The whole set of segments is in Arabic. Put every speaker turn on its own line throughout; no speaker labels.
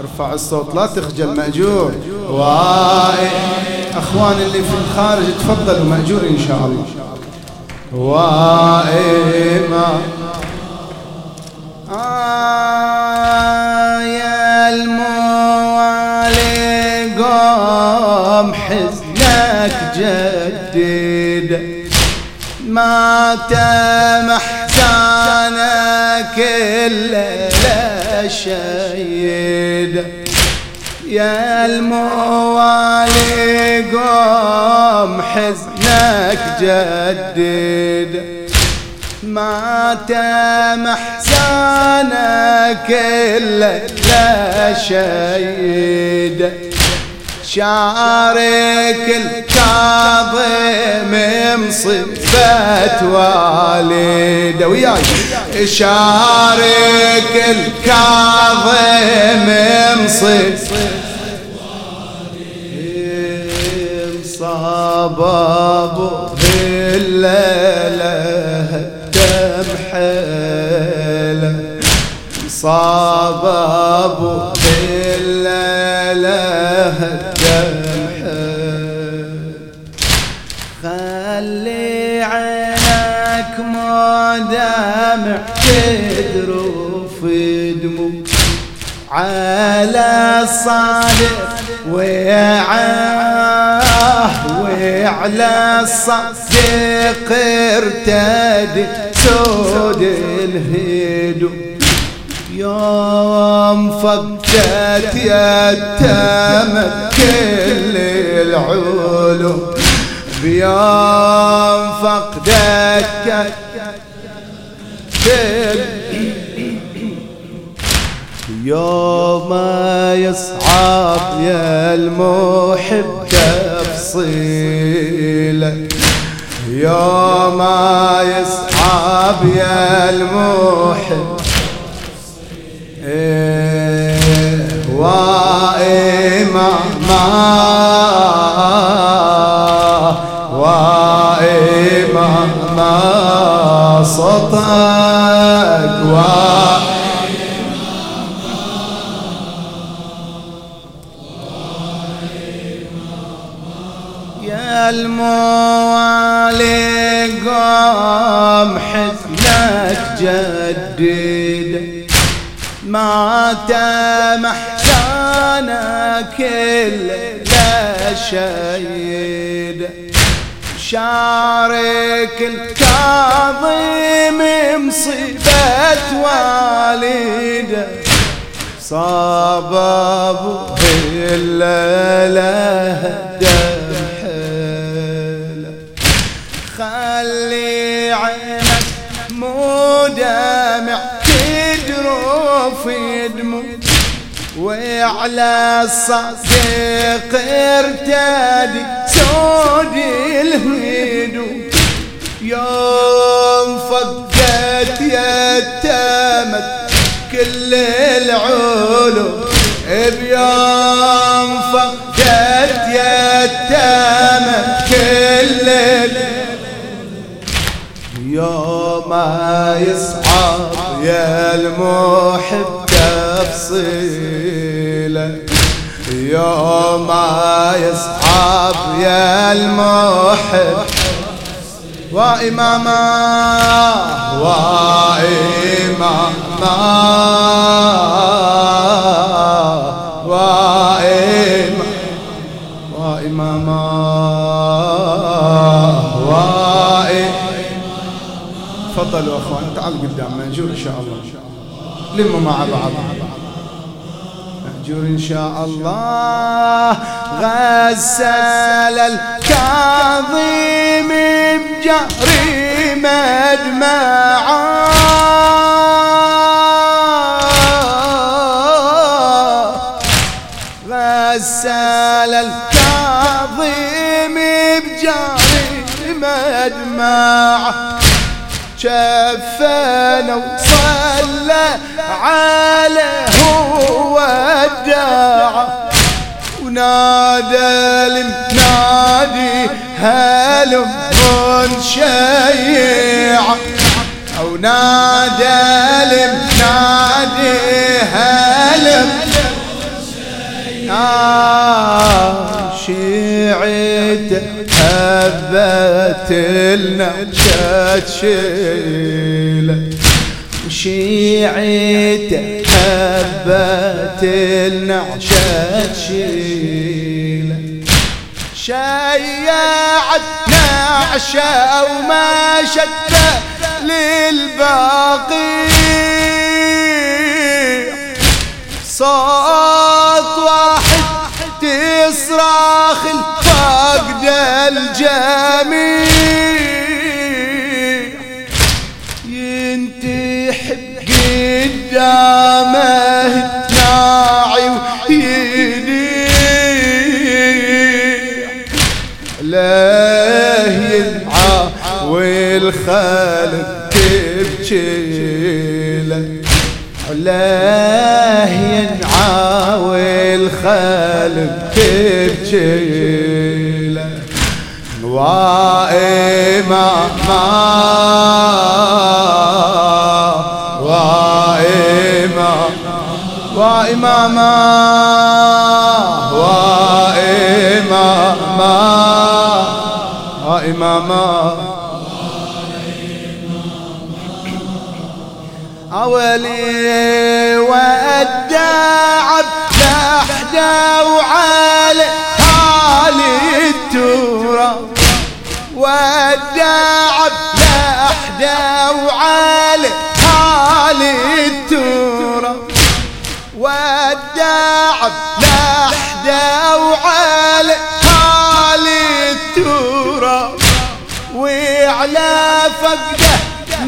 ارفع الصوت لا تخجل مأجور. أخوان اللي في الخارج تفضلوا مأجور إن شاء الله. وائما جدد ما تمحزانك إلا شيد يا الموالي قوم حزنك جدد ما محزانك إلا لا شيد شارك الكاظم مصيبة والده وياي. شارك الكاظم مصيبة صاب أبو الليلة حيله دمع تدرو في دموع على الصادق وعاه وعلى الصديق ارتدي سود الهدو. يوم فقدت يتامت كل العلوم بيوم فقدت يوم يصعب يا المحب تفصيله يوم يصعب يا المحب. إيه وإما ما وإما ما صدق الموالي قام حزنك جدد ما محزانك إلا شيد شارك الكاظم مصيبة والده. صاب ابوه الا له خلي عينك مو دامع تدرو في دموع وعلى الصديق ارتدي سود الهدو يوم فقدت يتامت كل العلوم بيوم فقدت يتامت كل يوم يصعب يا المحب تفصيله يوم يصعب يا المحب وإماما وإماما وإماما وإماما تفضلوا أخوان تعالوا قدام ماجور إن شاء الله. لموا مع بعض. ماجور إن شاء الله. غسل الكاظم بجريمة دمعه غسل الكاظم بجريمة دمعه شفنا وصلى عليه نادى المنادي هلم شيع؟ أو نادى المنادي هلم شيعته هبت لنا شيلة. شيعته هبت لنا شيله شيعت نعشة وما شت للباقي. صوت واحد تصرخ الفقد الجميع لا ينعى والخالق تبكي له لا ينعى الخالق تبكي له وائما ما وائما وائما ما وائما ما وائما ما أولي وداع بلحده وعلى فقده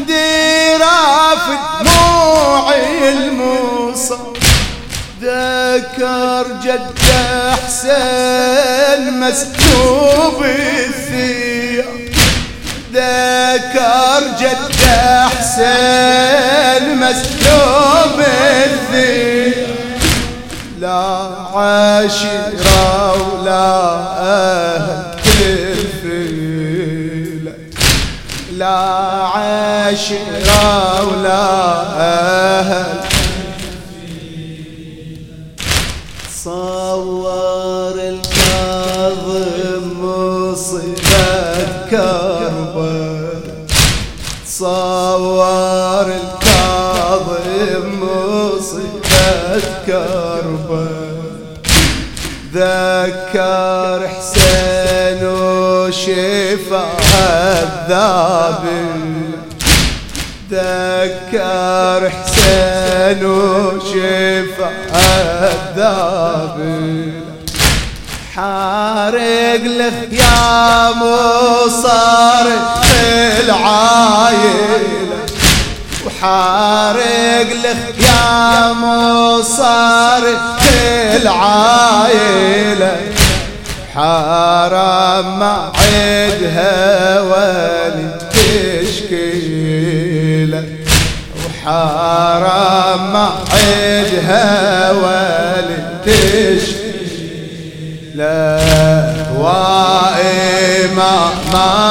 ديرا في دموعي الموصى ذكر جد حسين مسكوب الثياب. ذكر جد حسين مسكوب الثياب. لا عاشرة ولا أهل عاشرة ولا أهل. صور الكاظم مصيبة كربة صور الكاظم مصيبة كربة ذكر حسين وشفا الذابل ذكر حسين وشفا الذابل حارق له يا مصار العايلة وحارق له يا مصار العايلة حرام ما عدها ولد تشكيلة. وحرام ما عدها ولد تشكيلة. لا وائما ما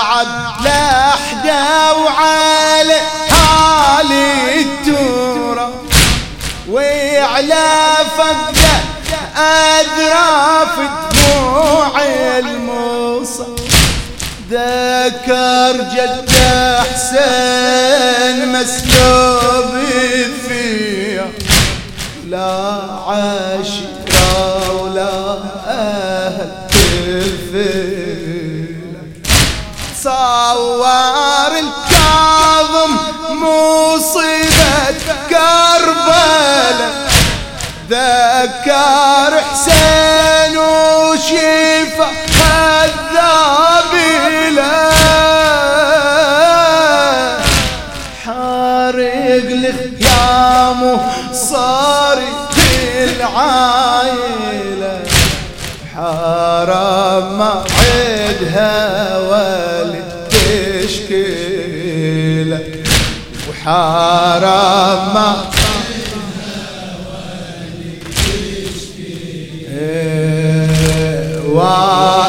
وائما وداع بلحده وعلى حالي التراب وعلى فقده أذراف دموع الموصى. ذكر جد حسين مسلوب فيها. لا عاشرة صور الكاظم مصيبة كربلاء ذكر حسين وشيفة الذابلة حار فارق الخيام صارت العايلة حرام ما عدها ولد مشكلة وحرام ما إيه، واو